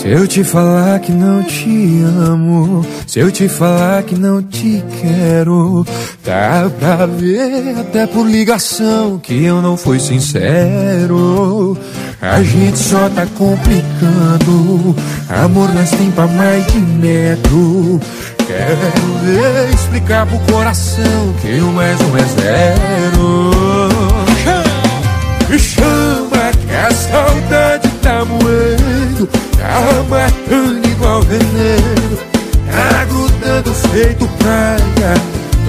Se eu te falar que não te amo, se eu te falar que não te quero, dá pra ver até por ligação que eu não fui sincero. A gente só tá complicando, amor nós tem pra mais de metro. Quero ver explicar pro coração que um mais um é zero. Chama que a saudade tá moendo, matando igual veneno, tá grudando feito praia.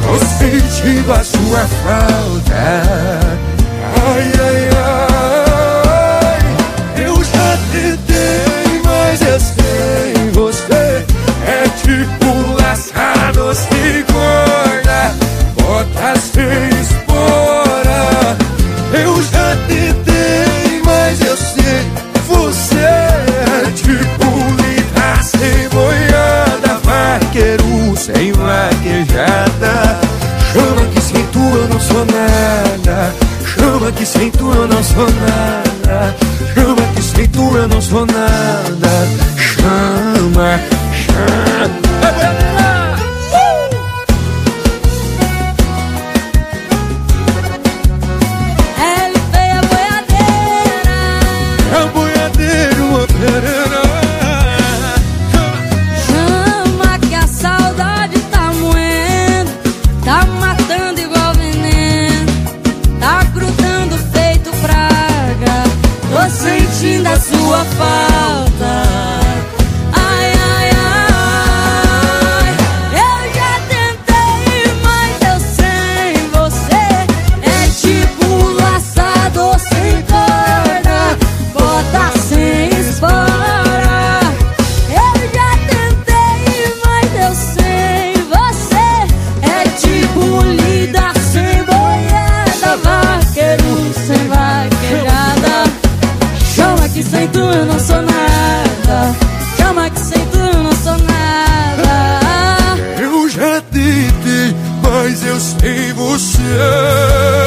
Tô sentindo a sua falta. Que sem tu eu não sou nada. Chama que sem tu eu não sou nada. Chama, chama. É. Chama que a saudade tá moendo, tá matando sentindo a sua falta. Nada. Que sem tu eu não sou nada. Eu já tentei, mas eu sei você.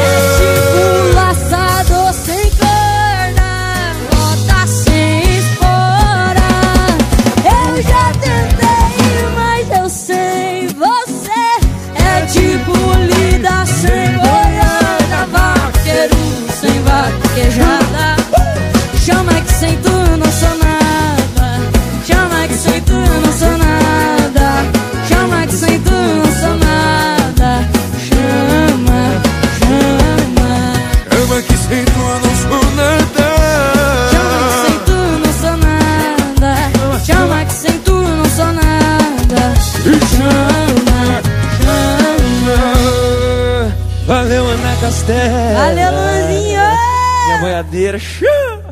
Castela. Valeu, Luzinho! Minha boiadeira. Chama.